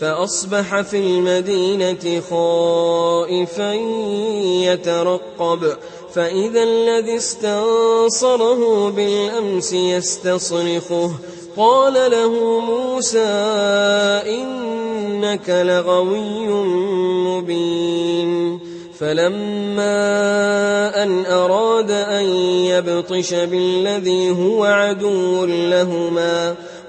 فأصبح في المدينة خائفا يترقب فإذا الذي استنصره بالأمس يستصرخه. قال له موسى إنك لغوي مبين. فلما أن أراد أن يبطش بالذي هو عدو لهما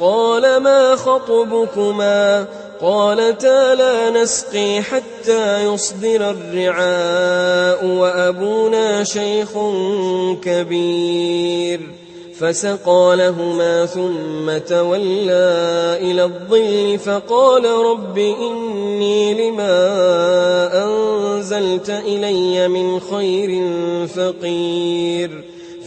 قال ما خطبكما قالتا لا نسقي حتى يصدر الرعاء وأبونا شيخ كبير فسقى لهما ثم تولى إلى الظل فقال رب إني لما أنزلت إلي من خير فقير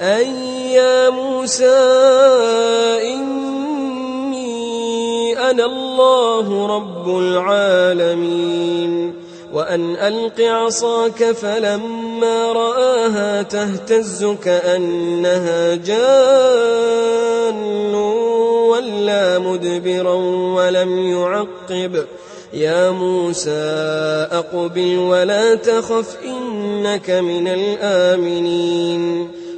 أي يا موسى إني أنا الله رب العالمين. وأن ألق عصاك فلما رآها تهتز كأنها جان ولا مدبرا ولم يعقب. يا موسى أقبل ولا تخف إنك من الآمنين.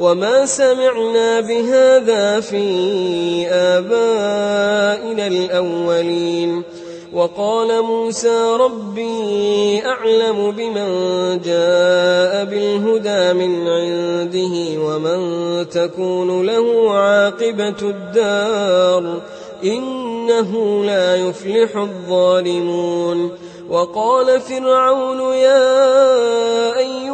وما سمعنا بهذا في ابائنا الاولين وقال موسى ربي اعلم بمن جاء بالهدى من عنده ومن تكون له عاقبه الدار انه لا يفلح الظالمون وقال فرعون يا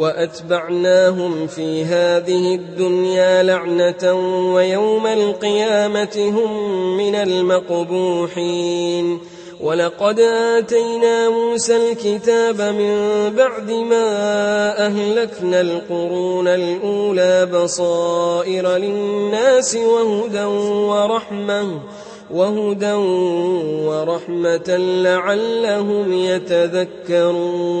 وأتبعناهم في هذه الدنيا لعنة ويوم القيامة هم من المقبوحين. ولقد آتينا موسى الكتاب من بعد ما أهلكنا القرون الأولى بصائر للناس وهدى ورحمة وهدى ورحمة لعلهم يتذكرون.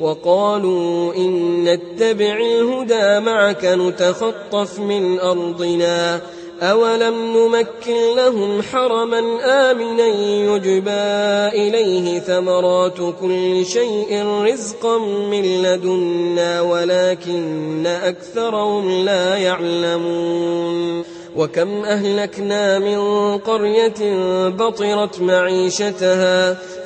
وقالوا إن نتبع الهدى معك نتخطف من أرضنا أولم نمكن لهم حرما آمنا يجبى إليه ثمرات كل شيء رزقا من لدنا ولكن أكثرهم لا يعلمون وكم أهلكنا من قرية بطرت معيشتها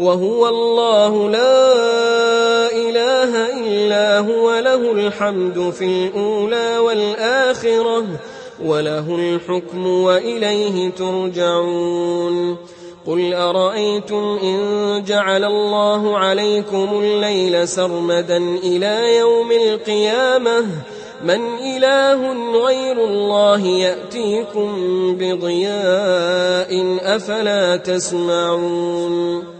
وهو الله لا إله إلا هو له الحمد في الأولى والآخرة وله الحكم وإليه ترجعون. قل أرأيتم إن جعل الله عليكم الليل سرمدا إلى يوم القيامة؟ من إله غير الله يأتيكم بضياء أفلا تسمعون.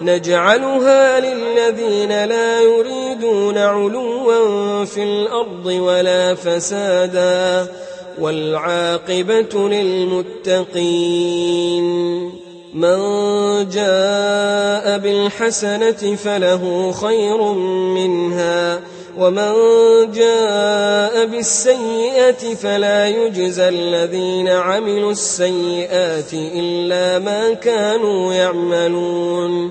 نجعلها للذين لا يريدون علوا في الأرض ولا فسادا والعاقبة للمتقين من جاء بالحسنة فله خير منها ومن جاء بالسيئة فلا يجزى الذين عملوا السيئات إلا ما كانوا يعملون